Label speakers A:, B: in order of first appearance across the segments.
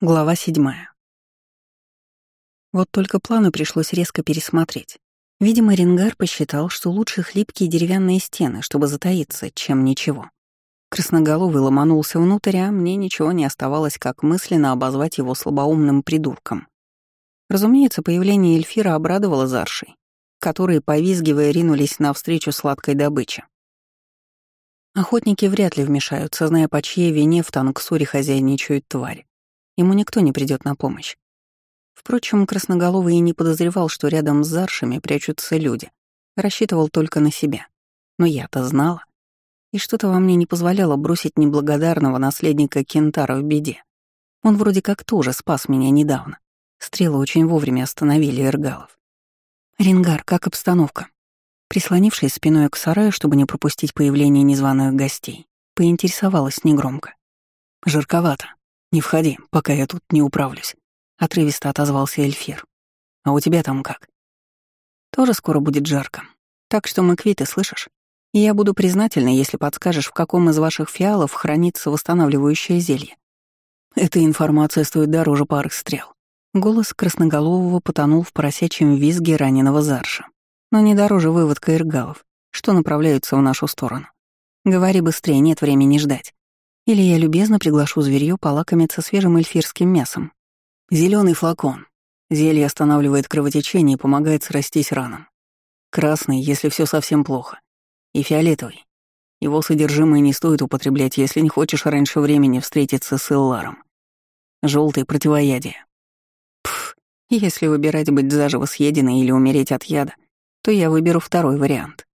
A: Глава седьмая. Вот только планы пришлось резко пересмотреть. Видимо, Ренгар посчитал, что лучше хлипкие деревянные стены, чтобы затаиться, чем ничего. Красноголовый ломанулся внутрь, а мне ничего не оставалось, как мысленно обозвать его слабоумным придурком. Разумеется, появление Эльфира обрадовало Заршей, которые, повизгивая, ринулись навстречу сладкой добыче. Охотники вряд ли вмешаются, зная, по чьей вине в Танксуре хозяйничают твари. Ему никто не придет на помощь. Впрочем, Красноголовый и не подозревал, что рядом с Заршами прячутся люди. Рассчитывал только на себя. Но я-то знала. И что-то во мне не позволяло бросить неблагодарного наследника Кентара в беде. Он вроде как тоже спас меня недавно. Стрелы очень вовремя остановили Эргалов. «Рингар, как обстановка?» Прислонившись спиной к сараю, чтобы не пропустить появление незваных гостей, поинтересовалась негромко. «Жарковато», «Не входи, пока я тут не управлюсь», — отрывисто отозвался Эльфир. «А у тебя там как?» «Тоже скоро будет жарко. Так что мы квиты, слышишь? И я буду признательна, если подскажешь, в каком из ваших фиалов хранится восстанавливающее зелье. Эта информация стоит дороже пары стрел». Голос красноголового потонул в поросячьем визге раненого Зарша. Но не дороже выводка иргалов, что направляются в нашу сторону. Говори быстрее, нет времени ждать. Или я любезно приглашу зверьё полакомиться свежим эльфирским мясом. Зеленый флакон. Зелье останавливает кровотечение и помогает срастись ранам. Красный, если все совсем плохо. И фиолетовый. Его содержимое не стоит употреблять, если не хочешь раньше времени встретиться с Элларом. Желтый противоядие. Пф, если выбирать быть заживо съеденной или умереть от яда, то я выберу второй вариант.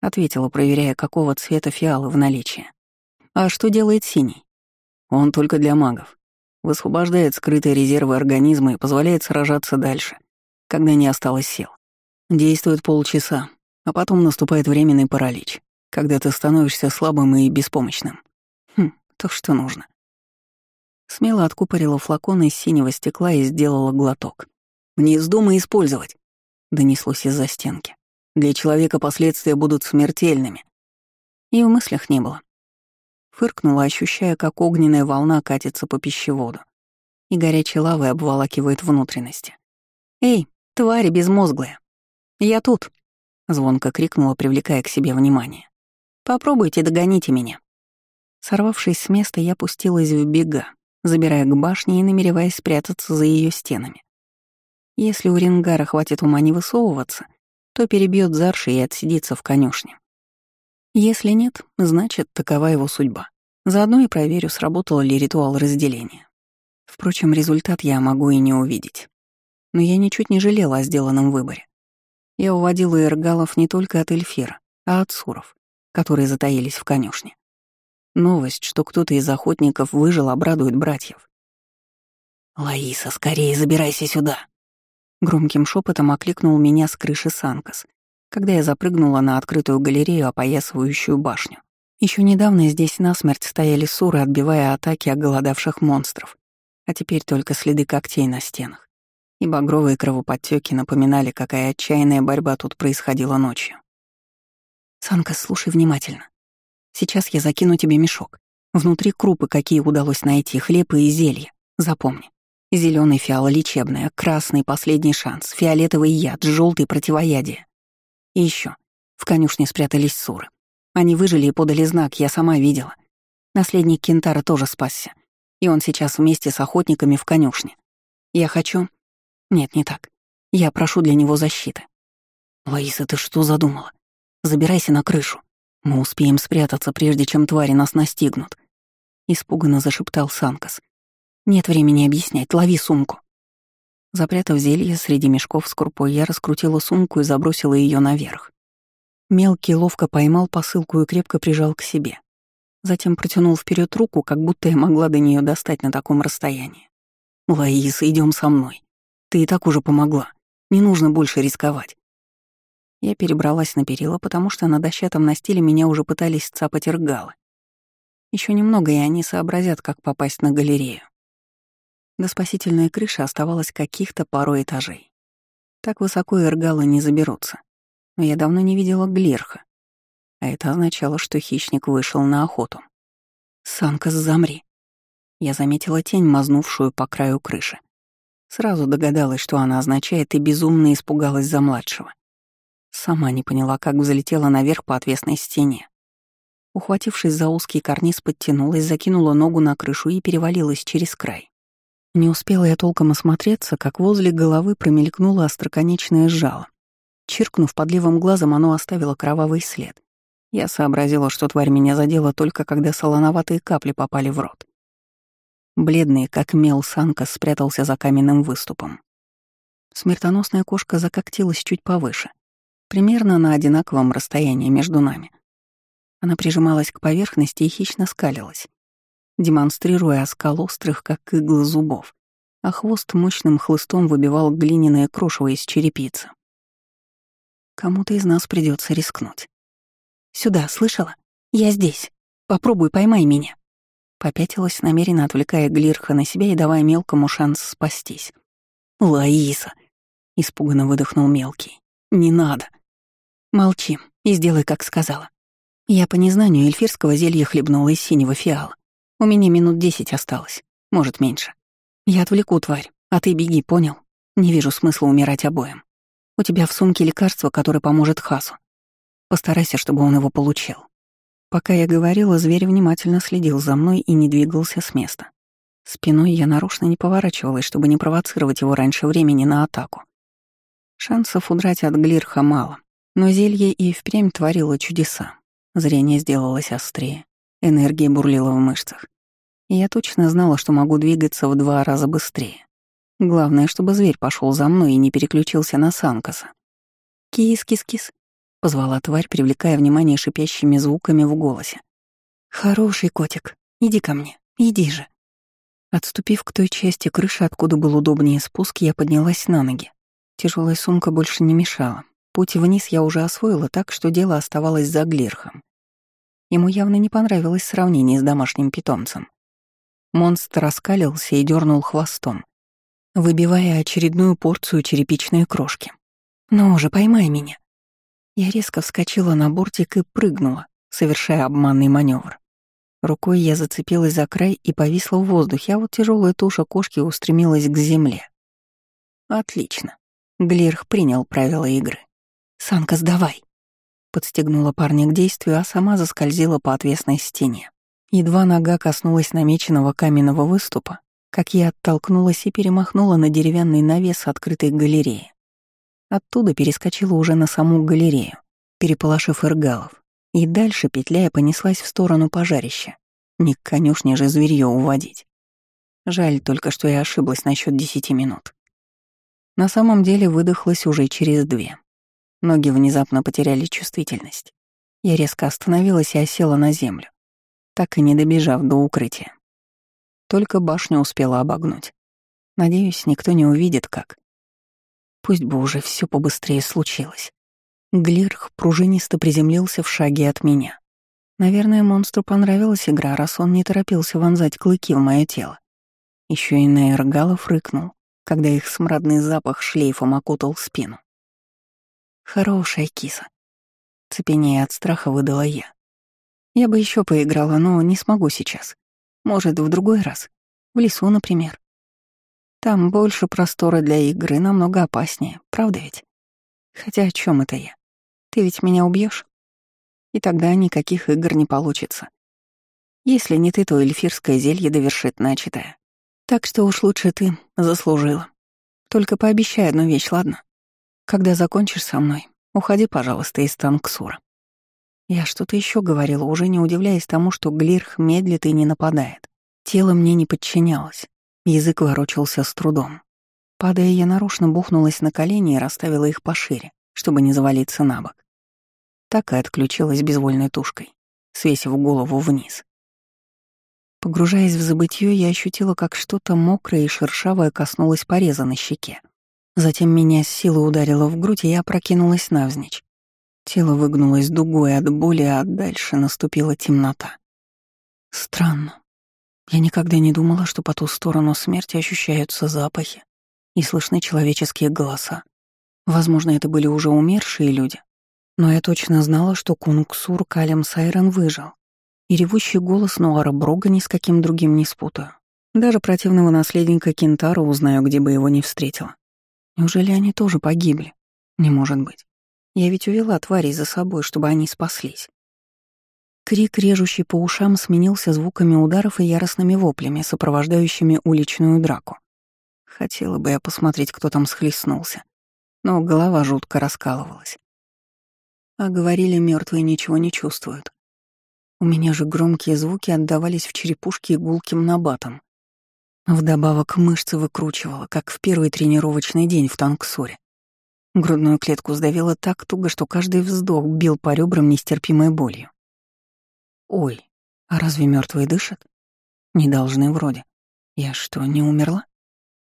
A: Ответила, проверяя, какого цвета фиалы в наличии. А что делает синий? Он только для магов. Высвобождает скрытые резервы организма и позволяет сражаться дальше, когда не осталось сил. Действует полчаса, а потом наступает временный паралич, когда ты становишься слабым и беспомощным. Хм, то что нужно. Смело откупорила флакон из синего стекла и сделала глоток. «Не вздумай использовать!» — донеслось из-за стенки. «Для человека последствия будут смертельными». И в мыслях не было. Фыркнула, ощущая, как огненная волна катится по пищеводу, и горячей лавой обволакивает внутренности. «Эй, твари безмозглые! Я тут!» — звонко крикнула, привлекая к себе внимание. «Попробуйте, догоните меня!» Сорвавшись с места, я пустилась в бега, забирая к башне и намереваясь спрятаться за ее стенами. Если у Рингара хватит ума не высовываться, то перебьет Зарши и отсидится в конюшне. Если нет, значит, такова его судьба. Заодно и проверю, сработал ли ритуал разделения. Впрочем, результат я могу и не увидеть. Но я ничуть не жалела о сделанном выборе. Я уводила эргалов не только от Эльфира, а от суров, которые затаились в конюшне. Новость, что кто-то из охотников выжил, обрадует братьев. «Лаиса, скорее забирайся сюда!» Громким шепотом окликнул меня с крыши Санкас, когда я запрыгнула на открытую галерею, опоясывающую башню. Еще недавно здесь насмерть стояли суры, отбивая атаки оголодавших монстров, а теперь только следы когтей на стенах. И багровые кровоподтеки напоминали, какая отчаянная борьба тут происходила ночью. «Санка, слушай внимательно. Сейчас я закину тебе мешок. Внутри крупы, какие удалось найти, хлеб и зелья. Запомни. Зеленый фиал лечебная, красный последний шанс, фиолетовый яд, желтый противоядие. И еще. В конюшне спрятались суры. Они выжили и подали знак, я сама видела. Наследник Кентара тоже спасся. И он сейчас вместе с охотниками в конюшне. Я хочу... Нет, не так. Я прошу для него защиты. Лаиса, ты что задумала? Забирайся на крышу. Мы успеем спрятаться, прежде чем твари нас настигнут. Испуганно зашептал Санкас. Нет времени объяснять, лови сумку. Запрятав зелье среди мешков с крупой, я раскрутила сумку и забросила ее наверх. Мелкий ловко поймал посылку и крепко прижал к себе. Затем протянул вперед руку, как будто я могла до нее достать на таком расстоянии. «Лаиса, идем со мной. Ты и так уже помогла. Не нужно больше рисковать». Я перебралась на перила, потому что на дощатом настиле меня уже пытались цапать ргалы. Еще немного, и они сообразят, как попасть на галерею. До спасительной крыши оставалось каких-то пару этажей. Так высоко эргалы не заберутся. Но я давно не видела Глирха. А это означало, что хищник вышел на охоту. «Санка, замри!» Я заметила тень, мазнувшую по краю крыши. Сразу догадалась, что она означает, и безумно испугалась за младшего. Сама не поняла, как взлетела наверх по отвесной стене. Ухватившись за узкий карниз, подтянулась, закинула ногу на крышу и перевалилась через край. Не успела я толком осмотреться, как возле головы промелькнуло остроконечное жало. Чиркнув под левым глазом, оно оставило кровавый след. Я сообразила, что тварь меня задела только когда солоноватые капли попали в рот. Бледный, как мел, Санка спрятался за каменным выступом. Смертоносная кошка закоктилась чуть повыше, примерно на одинаковом расстоянии между нами. Она прижималась к поверхности и хищно скалилась, демонстрируя оскал острых, как иглы зубов, а хвост мощным хлыстом выбивал глиняное крошево из черепицы. Кому-то из нас придется рискнуть. «Сюда, слышала? Я здесь. Попробуй, поймай меня». Попятилась, намеренно отвлекая Глирха на себя и давая мелкому шанс спастись. «Лаиса!» — испуганно выдохнул мелкий. «Не надо!» «Молчи и сделай, как сказала. Я по незнанию эльфирского зелья хлебнула из синего фиала. У меня минут десять осталось, может, меньше. Я отвлеку тварь, а ты беги, понял? Не вижу смысла умирать обоим. У тебя в сумке лекарство, которое поможет Хасу. Постарайся, чтобы он его получил. Пока я говорила, зверь внимательно следил за мной и не двигался с места. Спиной я нарочно не поворачивалась, чтобы не провоцировать его раньше времени на атаку. Шансов удрать от Глирха мало, но зелье и впрямь творило чудеса. Зрение сделалось острее, энергия бурлила в мышцах. Я точно знала, что могу двигаться в два раза быстрее. Главное, чтобы зверь пошел за мной и не переключился на Санкаса. «Кис-кис-кис», — позвала тварь, привлекая внимание шипящими звуками в голосе. «Хороший котик, иди ко мне, иди же». Отступив к той части крыши, откуда был удобнее спуск, я поднялась на ноги. Тяжелая сумка больше не мешала. Путь вниз я уже освоила так, что дело оставалось за Глирхом. Ему явно не понравилось сравнение с домашним питомцем. Монстр раскалился и дернул хвостом, выбивая очередную порцию черепичной крошки. «Ну уже поймай меня!» Я резко вскочила на бортик и прыгнула, совершая обманный маневр. Рукой я зацепилась за край и повисла в воздухе, а вот тяжелая туша кошки устремилась к земле. Отлично. Глирх принял правила игры. «Санка, сдавай!» Подстегнула парня к действию, а сама заскользила по отвесной стене. Едва нога коснулась намеченного каменного выступа, как я оттолкнулась и перемахнула на деревянный навес открытой галереи. Оттуда перескочила уже на саму галерею, переполошив эргалов, и дальше, петляя, понеслась в сторону пожарища. Не к конюшне же зверьё уводить. Жаль только, что я ошиблась насчет десяти минут. На самом деле выдохлась уже через две. Ноги внезапно потеряли чувствительность. Я резко остановилась и осела на землю, так и не добежав до укрытия. Только башню успела обогнуть. Надеюсь, никто не увидит, как. Пусть бы уже все побыстрее случилось. Глирх пружинисто приземлился в шаге от меня. Наверное, монстру понравилась игра, раз он не торопился вонзать клыки в мое тело. Еще и Нейргалов рыкнул, когда их смрадный запах шлейфом окутал спину. Хорошая киса. Цепенея от страха выдала я. Я бы еще поиграла, но не смогу сейчас. Может, в другой раз. В лесу, например. Там больше простора для игры, намного опаснее, правда ведь? Хотя о чем это я? Ты ведь меня убьешь? И тогда никаких игр не получится. Если не ты, то эльфирское зелье довершит начатое. Так что уж лучше ты заслужила. Только пообещай одну вещь, ладно? Когда закончишь со мной, уходи, пожалуйста, из Танксура. Я что-то еще говорила, уже не удивляясь тому, что Глирх медлит и не нападает. Тело мне не подчинялось. Язык ворочался с трудом. Падая, я нарочно бухнулась на колени и расставила их пошире, чтобы не завалиться на бок. Так и отключилась безвольной тушкой, свесив голову вниз. Погружаясь в забытье, я ощутила, как что-то мокрое и шершавое коснулось пореза на щеке. Затем меня с силой ударило в грудь, и я прокинулась навзничь. Тело выгнулось дугой от боли, а дальше наступила темнота. Странно. Я никогда не думала, что по ту сторону смерти ощущаются запахи и слышны человеческие голоса. Возможно, это были уже умершие люди, но я точно знала, что Кунгсур Калем Сайрон выжил, и ревущий голос Нуара Брога ни с каким другим не спутаю. Даже противного наследника Кентара узнаю, где бы его не встретила. Неужели они тоже погибли? Не может быть. Я ведь увела тварей за собой, чтобы они спаслись. Крик, режущий по ушам, сменился звуками ударов и яростными воплями, сопровождающими уличную драку. Хотела бы я посмотреть, кто там схлестнулся, но голова жутко раскалывалась. А говорили, мертвые ничего не чувствуют. У меня же громкие звуки отдавались в черепушке игулким набатом. Вдобавок мышцы выкручивала, как в первый тренировочный день в танксоре. Грудную клетку сдавило так туго, что каждый вздох бил по ребрам нестерпимой болью. Ой, а разве мертвые дышат? Не должны вроде. Я что, не умерла?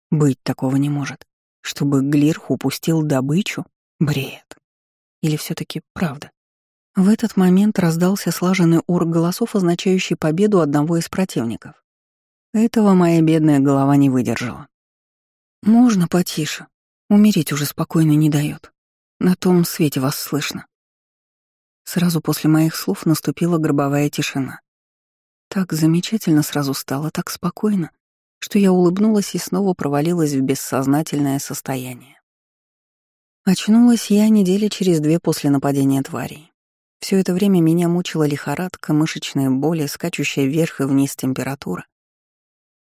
A: Быть такого не может. Чтобы Глирх упустил добычу? Бред. Или все таки правда? В этот момент раздался слаженный ор голосов, означающий победу одного из противников. Этого моя бедная голова не выдержала. «Можно потише. Умереть уже спокойно не дает. На том свете вас слышно». Сразу после моих слов наступила гробовая тишина. Так замечательно сразу стало, так спокойно, что я улыбнулась и снова провалилась в бессознательное состояние. Очнулась я недели через две после нападения тварей. Все это время меня мучила лихорадка, мышечные боли, скачущая вверх и вниз температура.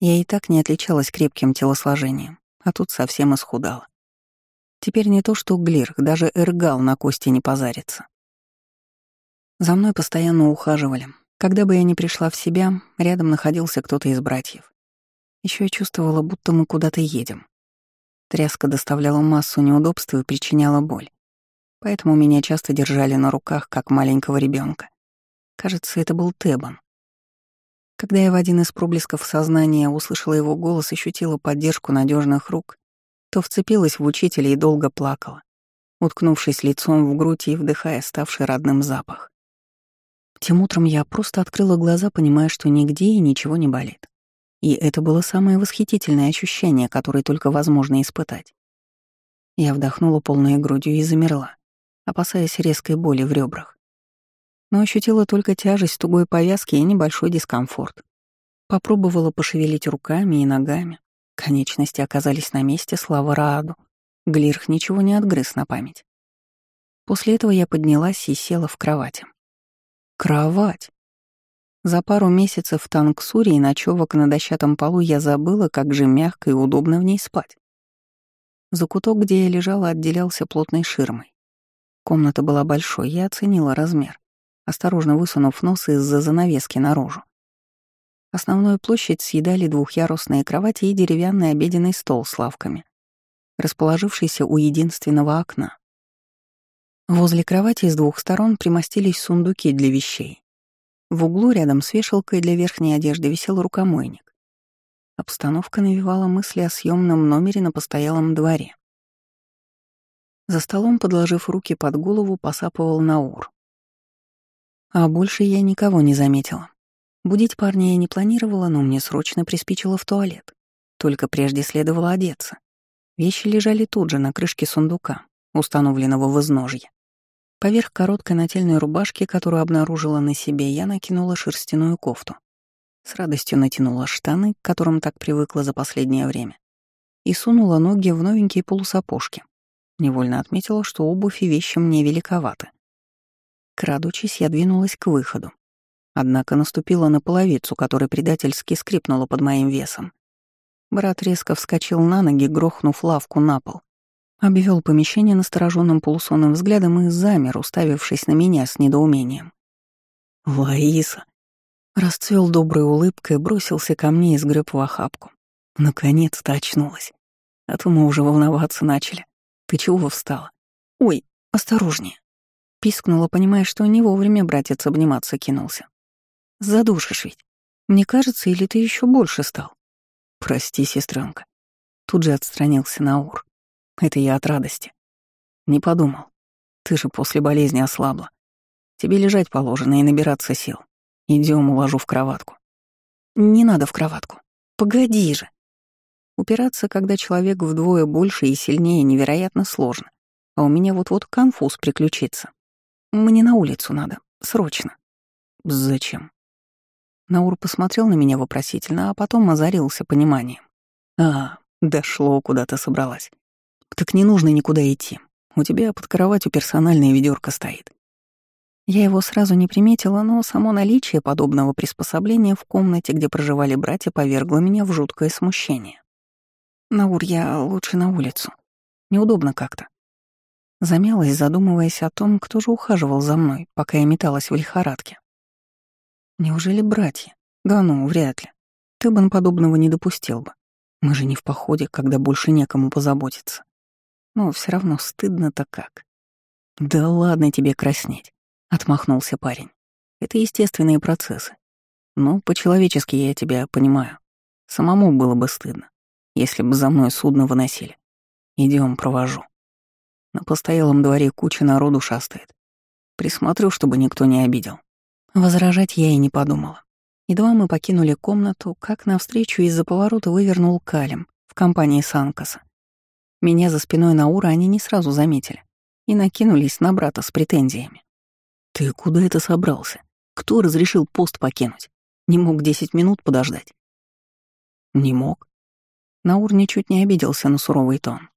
A: Я и так не отличалась крепким телосложением, а тут совсем исхудала. Теперь не то что Глирх, даже Эргал на кости не позарится. За мной постоянно ухаживали. Когда бы я ни пришла в себя, рядом находился кто-то из братьев. Еще я чувствовала, будто мы куда-то едем. Тряска доставляла массу неудобств и причиняла боль. Поэтому меня часто держали на руках, как маленького ребенка. Кажется, это был Тебан. Когда я в один из проблесков сознания услышала его голос и ощутила поддержку надежных рук, то вцепилась в учителя и долго плакала, уткнувшись лицом в грудь и вдыхая ставший родным запах. Тем утром я просто открыла глаза, понимая, что нигде и ничего не болит. И это было самое восхитительное ощущение, которое только возможно испытать. Я вдохнула полной грудью и замерла, опасаясь резкой боли в ребрах. Но ощутила только тяжесть тугой повязки и небольшой дискомфорт. Попробовала пошевелить руками и ногами. Конечности оказались на месте, слава Рааду. Глирх ничего не отгрыз на память. После этого я поднялась и села в кровати. Кровать. За пару месяцев в Танксуре и ночевок на дощатом полу я забыла, как же мягко и удобно в ней спать. Закуток, где я лежала, отделялся плотной ширмой. Комната была большой, я оценила размер, осторожно высунув нос из-за занавески наружу. Основную площадь съедали двухъярусные кровати и деревянный обеденный стол с лавками, расположившийся у единственного окна. Возле кровати с двух сторон примостились сундуки для вещей. В углу рядом с вешалкой для верхней одежды висел рукомойник. Обстановка навевала мысли о съемном номере на постоялом дворе. За столом, подложив руки под голову, посапывал Наур. А больше я никого не заметила. Будить парня я не планировала, но мне срочно приспичило в туалет. Только прежде следовало одеться. Вещи лежали тут же, на крышке сундука, установленного в изножье. Поверх короткой нательной рубашки, которую обнаружила на себе, я накинула шерстяную кофту. С радостью натянула штаны, к которым так привыкла за последнее время, и сунула ноги в новенькие полусапожки. Невольно отметила, что обувь и вещи мне великоваты. Крадучись, я двинулась к выходу. Однако наступила на половицу, которая предательски скрипнула под моим весом. Брат резко вскочил на ноги, грохнув лавку на пол. Обвел помещение настороженным полусонным взглядом и замер, уставившись на меня с недоумением. «Лаиса!» Расцвел доброй улыбкой, бросился ко мне и сгреб в охапку. Наконец-то очнулась. А то мы уже волноваться начали. Ты чего встала? Ой, осторожнее. Пискнула, понимая, что не вовремя братец обниматься кинулся. Задушишь ведь. Мне кажется, или ты еще больше стал? Прости, сестренка. Тут же отстранился Наур. Это я от радости. Не подумал. Ты же после болезни ослабла. Тебе лежать положено и набираться сил. Идем, уложу в кроватку. Не надо в кроватку. Погоди же. Упираться, когда человек вдвое больше и сильнее, невероятно сложно. А у меня вот-вот конфуз приключится. Мне на улицу надо. Срочно. Зачем? Наур посмотрел на меня вопросительно, а потом озарился пониманием. «А, дошло, куда ты собралась. Так не нужно никуда идти. У тебя под кроватью персональная ведерко стоит. Я его сразу не приметила, но само наличие подобного приспособления в комнате, где проживали братья, повергло меня в жуткое смущение. «Наур, я лучше на улицу. Неудобно как-то». Замялась, задумываясь о том, кто же ухаживал за мной, пока я металась в лихорадке. Неужели братья? Да ну, вряд ли. Ты бы подобного не допустил бы. Мы же не в походе, когда больше некому позаботиться. Но все равно стыдно-то как. Да ладно тебе краснеть. — отмахнулся парень. «Это естественные процессы. Но по-человечески я тебя понимаю. Самому было бы стыдно, если бы за мной судно выносили. Идем, провожу. На постоялом дворе куча народу шастает. Присмотрю, чтобы никто не обидел». Возражать я и не подумала. Едва мы покинули комнату, как навстречу из-за поворота вывернул Калим в компании Санкаса. Меня за спиной Наура они не сразу заметили и накинулись на брата с претензиями. «Ты куда это собрался? Кто разрешил пост покинуть? Не мог десять минут подождать?» «Не мог». Наур ничуть не обиделся на суровый тон.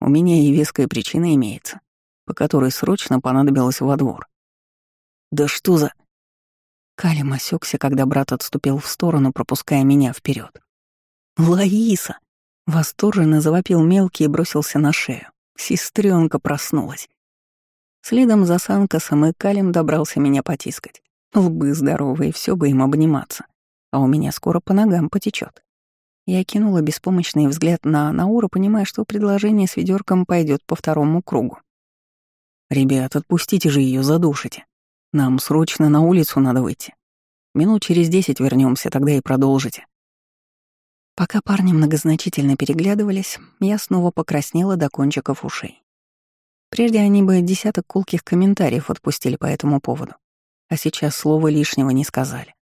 A: «У меня и веская причина имеется, по которой срочно понадобилось во двор». «Да что за...» Калим осекся, когда брат отступил в сторону, пропуская меня вперед. «Лаиса!» — восторженно завопил мелкий и бросился на шею. Сестренка проснулась. Следом за Санкосом и Калем добрался меня потискать. Лбы здоровые, все бы им обниматься. А у меня скоро по ногам потечет. Я кинула беспомощный взгляд на Наура, понимая, что предложение с ведерком пойдет по второму кругу. «Ребят, отпустите же ее, задушите. Нам срочно на улицу надо выйти. Минут через десять вернемся, тогда и продолжите». Пока парни многозначительно переглядывались, я снова покраснела до кончиков ушей. Прежде они бы десяток кулких комментариев отпустили по этому поводу, а сейчас слова лишнего не сказали.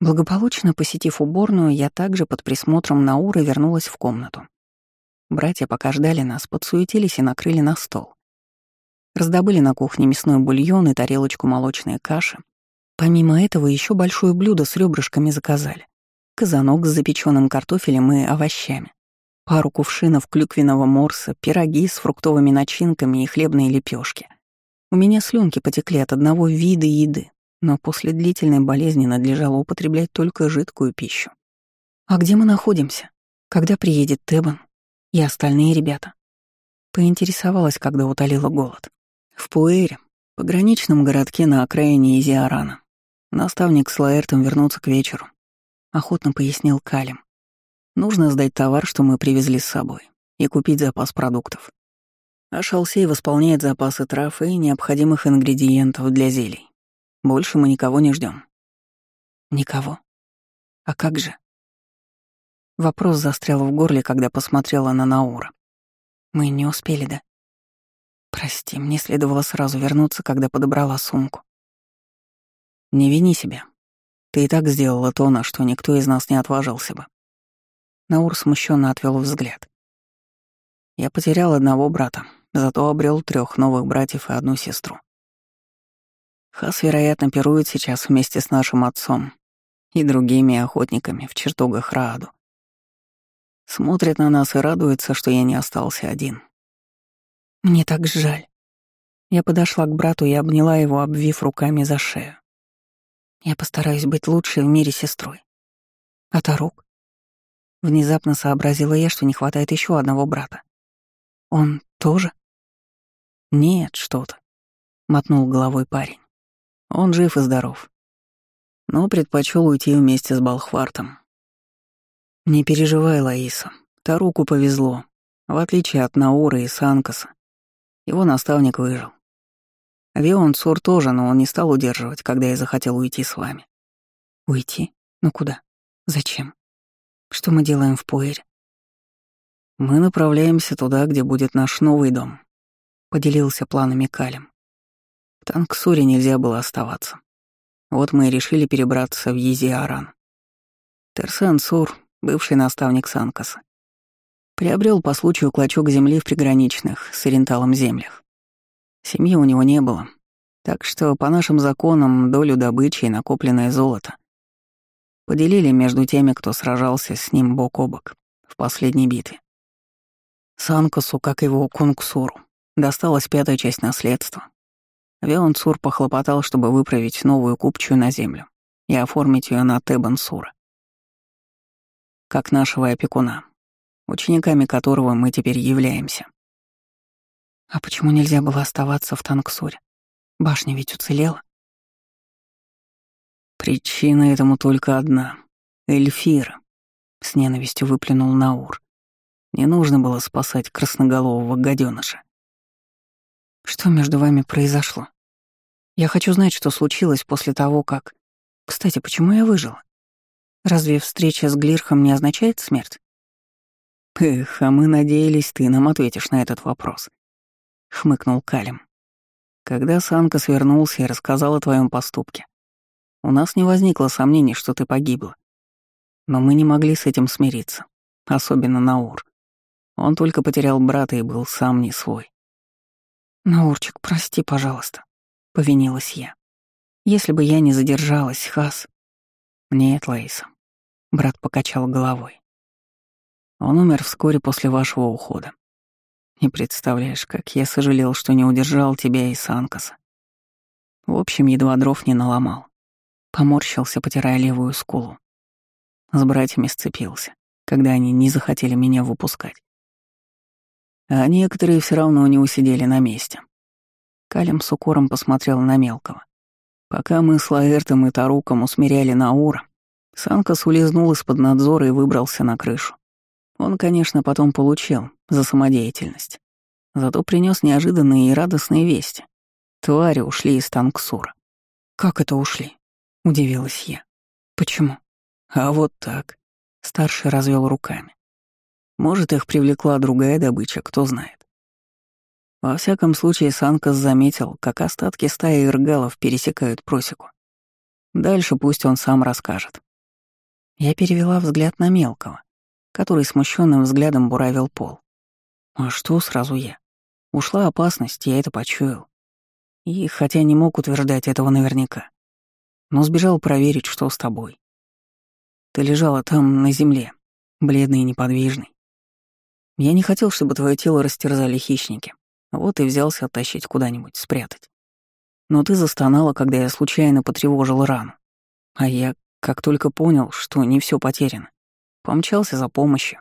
A: Благополучно посетив уборную, я также под присмотром Науры вернулась в комнату. Братья, пока ждали нас, подсуетились и накрыли на стол. Раздобыли на кухне мясной бульон и тарелочку молочной каши. Помимо этого еще большое блюдо с ребрышками заказали. Казанок с запеченным картофелем и овощами пару кувшинов клюквенного морса, пироги с фруктовыми начинками и хлебные лепешки. У меня слюнки потекли от одного вида еды, но после длительной болезни надлежало употреблять только жидкую пищу. «А где мы находимся? Когда приедет Тебан? И остальные ребята?» Поинтересовалась, когда утолила голод. «В Пуэре, пограничном городке на окраине Изиарана. Наставник с Лаэртом вернутся к вечеру», — охотно пояснил Калим. Нужно сдать товар, что мы привезли с собой, и купить запас продуктов. А Шалсей восполняет запасы трав и необходимых ингредиентов для зелий. Больше мы никого не ждем. Никого. А как же? Вопрос застрял в горле, когда посмотрела на Наура. Мы не успели, да? Прости, мне следовало сразу вернуться, когда подобрала сумку. Не вини себя. Ты и так сделала то, на что никто из нас не отважился бы. Наур смущенно отвел взгляд. Я потерял одного брата, зато обрел трех новых братьев и одну сестру. Хас, вероятно, пирует сейчас вместе с нашим отцом и другими охотниками в чертогах Рааду. Смотрит на нас и радуется, что я не остался один. Мне так жаль. Я подошла к брату и обняла его, обвив руками за шею. Я постараюсь быть лучшей в мире сестрой. А Тарук? Внезапно сообразила я, что не хватает еще одного брата. Он тоже? Нет, что-то. Мотнул головой парень. Он жив и здоров. Но предпочел уйти вместе с Балхвартом. Не переживай, Лаиса. Таруку повезло. В отличие от Науры и Санкаса. Его наставник выжил. Вион Сур тоже, но он не стал удерживать, когда я захотел уйти с вами. Уйти? Ну куда? Зачем? Что мы делаем в Пуэре? Мы направляемся туда, где будет наш новый дом, поделился планами Калем. В Танксуре нельзя было оставаться. Вот мы и решили перебраться в Езиаран. Терсен Сур, бывший наставник Санкаса, приобрел по случаю клочок земли в приграничных с Оренталом землях. Семьи у него не было. Так что, по нашим законам, долю добычи и накопленное золото поделили между теми, кто сражался с ним бок о бок в последней битве. Санкасу, как его Кунгсуру, досталась пятая часть наследства. Вион Цур похлопотал, чтобы выправить новую купчую на землю и оформить ее на Тебансура. Как нашего опекуна, учениками которого мы теперь являемся. А почему нельзя было оставаться в Танксуре? Башня ведь уцелела. Причина этому только одна — Эльфира. С ненавистью выплюнул Наур. Не нужно было спасать красноголового гаденыша. Что между вами произошло? Я хочу знать, что случилось после того, как... Кстати, почему я выжила? Разве встреча с Глирхом не означает смерть? Эх, а мы надеялись, ты нам ответишь на этот вопрос. Хмыкнул Калим. Когда Санка свернулся и рассказал о твоем поступке, у нас не возникло сомнений, что ты погибла. Но мы не могли с этим смириться, особенно Наур. Он только потерял брата и был сам не свой. «Наурчик, прости, пожалуйста», — повинилась я. «Если бы я не задержалась, Хас...» «Нет, Лейса», — брат покачал головой. «Он умер вскоре после вашего ухода. Не представляешь, как я сожалел, что не удержал тебя и Санкаса. В общем, едва дров не наломал. Поморщился, потирая левую скулу. С братьями сцепился, когда они не захотели меня выпускать. А некоторые все равно не усидели на месте. Калим с укором посмотрел на мелкого. Пока мы с Лаэртом и Таруком усмиряли Наура, Санкас улизнул из-под надзора и выбрался на крышу. Он, конечно, потом получил за самодеятельность. Зато принес неожиданные и радостные вести. Твари ушли из Танксура. «Как это ушли?» — удивилась я. «Почему?» «А вот так», — старший развел руками. «Может, их привлекла другая добыча, кто знает». Во всяком случае, Санкас заметил, как остатки стаи иргалов пересекают просеку. Дальше пусть он сам расскажет. Я перевела взгляд на мелкого который смущенным взглядом буравил пол. А что сразу я? Ушла опасность, я это почуял. И хотя не мог утверждать этого наверняка, но сбежал проверить, что с тобой. Ты лежала там, на земле, бледный и неподвижный. Я не хотел, чтобы твое тело растерзали хищники, вот и взялся оттащить куда-нибудь, спрятать. Но ты застонала, когда я случайно потревожил рану. А я, как только понял, что не все потеряно, Помчался за помощью.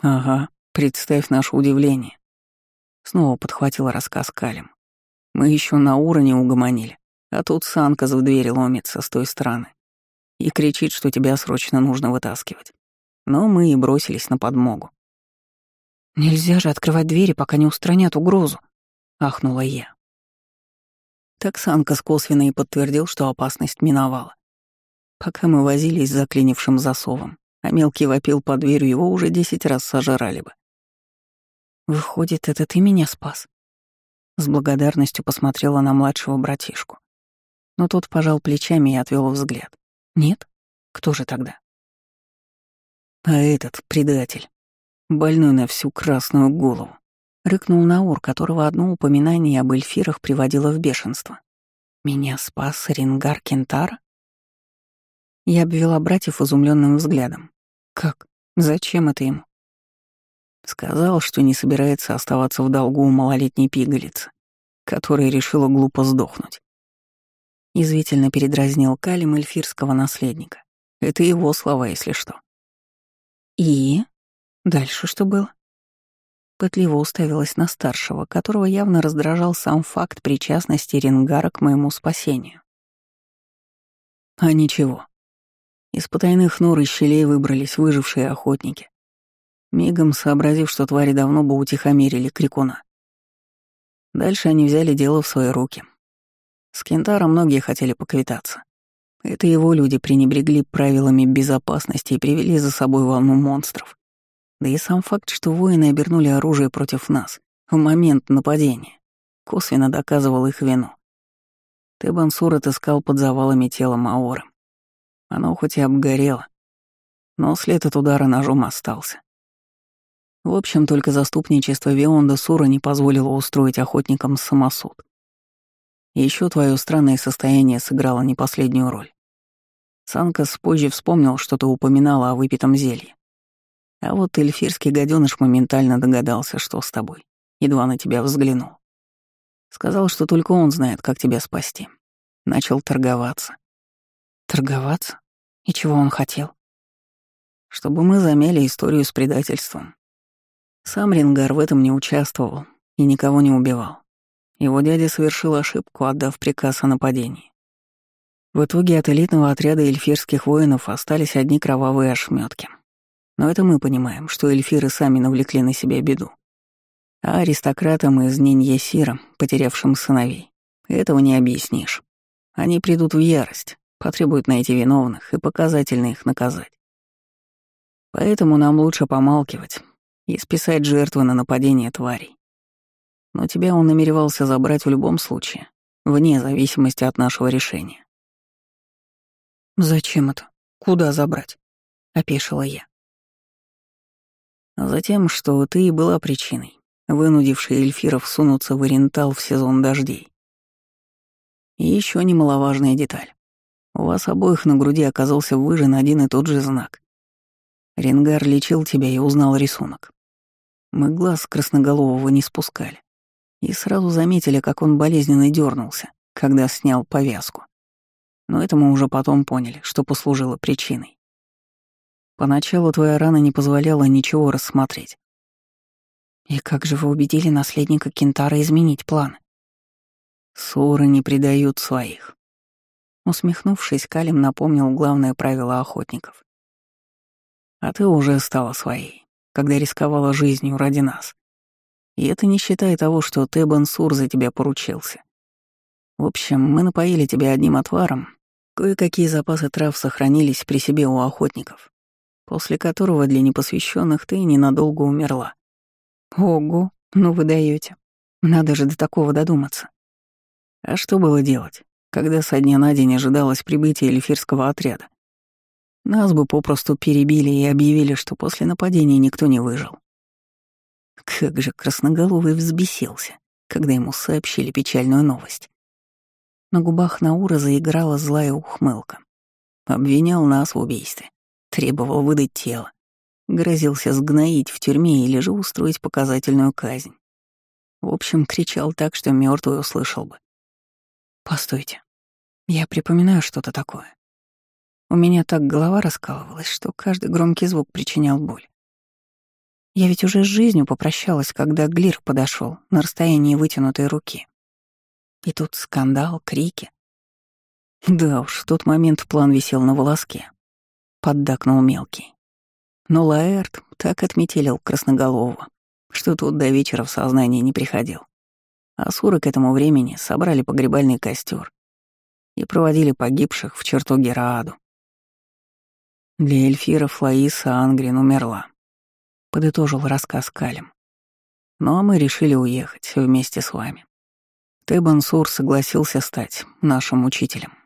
A: Ага, представь наше удивление. Снова подхватил рассказ Калим. Мы еще на уровне угомонили, а тут Санка в двери ломится с той стороны и кричит, что тебя срочно нужно вытаскивать. Но мы и бросились на подмогу. «Нельзя же открывать двери, пока не устранят угрозу», — ахнула я. Так Санка косвенно и подтвердил, что опасность миновала. Пока мы возились с заклинившим засовом, а мелкий вопил под дверью, его уже десять раз сожрали бы. «Выходит, это ты меня спас?» С благодарностью посмотрела на младшего братишку. Но тот пожал плечами и отвел взгляд. «Нет? Кто же тогда?» «А этот предатель, больной на всю красную голову», — рыкнул Наур, которого одно упоминание об эльфирах приводило в бешенство. «Меня спас Рингар Кентара?» Я обвела братьев изумленным взглядом. Как? Зачем это ему? Сказал, что не собирается оставаться в долгу у малолетней пигалицы, которая решила глупо сдохнуть. Извительно передразнил Калим эльфирского наследника. Это его слова, если что. И? Дальше что было? Пытливо уставилась на старшего, которого явно раздражал сам факт причастности Ренгара к моему спасению. А ничего. Из потайных нор и щелей выбрались выжившие охотники, мигом сообразив, что твари давно бы утихомирили крикуна. Дальше они взяли дело в свои руки. С Кентаром многие хотели поквитаться. Это его люди пренебрегли правилами безопасности и привели за собой волну монстров. Да и сам факт, что воины обернули оружие против нас в момент нападения, косвенно доказывал их вину. Тебансур отыскал под завалами тело Маора оно хоть и обгорело, но след от удара ножом остался. В общем, только заступничество Вионда Сура не позволило устроить охотникам самосуд. Еще твое странное состояние сыграло не последнюю роль. Санкас позже вспомнил, что ты упоминала о выпитом зелье. А вот эльфирский гаденыш моментально догадался, что с тобой, едва на тебя взглянул. Сказал, что только он знает, как тебя спасти. Начал торговаться.
B: Торговаться? И чего он хотел?
A: Чтобы мы замяли историю с предательством. Сам Рингар в этом не участвовал и никого не убивал. Его дядя совершил ошибку, отдав приказ о нападении. В итоге от элитного отряда эльфирских воинов остались одни кровавые ошметки. Но это мы понимаем, что эльфиры сами навлекли на себя беду. А аристократам из Ниньесира, потерявшим сыновей, этого не объяснишь. Они придут в ярость, потребуют найти виновных и показательно их наказать. Поэтому нам лучше помалкивать и списать жертвы на нападение тварей. Но тебя он намеревался забрать в любом случае, вне зависимости от нашего решения.
B: «Зачем это? Куда забрать?» — опешила я.
A: Затем, что ты и была причиной, вынудивший эльфиров сунуться в Орентал в сезон дождей. И еще немаловажная деталь. У вас обоих на груди оказался выжжен один и тот же знак. Ренгар лечил тебя и узнал рисунок. Мы глаз красноголового не спускали. И сразу заметили, как он болезненно дернулся, когда снял повязку. Но это мы уже потом поняли, что послужило причиной. Поначалу твоя рана не позволяла ничего рассмотреть.
B: И как же вы убедили наследника Кентара изменить план?
A: Ссоры не предают своих. Усмехнувшись, Калим напомнил главное правило охотников. А ты уже стала своей, когда рисковала жизнью ради нас. И это не считая того, что Тебан Сур за тебя поручился. В общем, мы напоили тебя одним отваром. Кое-какие запасы трав сохранились при себе у охотников, после которого для непосвященных ты ненадолго умерла.
B: Ого, ну вы даете. Надо же до такого додуматься.
A: А что было делать, когда со дня на день ожидалось прибытие эльфирского отряда? Нас бы попросту перебили и объявили, что после нападения никто не выжил. Как же красноголовый взбесился, когда ему сообщили печальную новость. На губах Наура заиграла злая ухмылка. Обвинял нас в убийстве, требовал выдать тело, Грозился сгноить в тюрьме или же устроить показательную казнь. В общем, кричал так, что мертвый услышал бы.
B: Постойте. Я припоминаю что-то такое. У меня так голова раскалывалась, что каждый громкий звук причинял боль. Я ведь уже с жизнью попрощалась, когда Глир подошел на расстоянии вытянутой руки. И тут скандал, крики.
A: Да уж, в тот момент план висел на волоске. Поддакнул мелкий. Но Лаэрт так отметелил красноголового, что тут до вечера в сознание не приходил. А суры к этому времени собрали погребальный костер и проводили погибших в чертоге Рааду. Для эльфиров Лаиса Ангрин умерла, подытожил рассказ Калим. Ну а мы решили уехать вместе с вами. Тебан Сур согласился стать нашим учителем.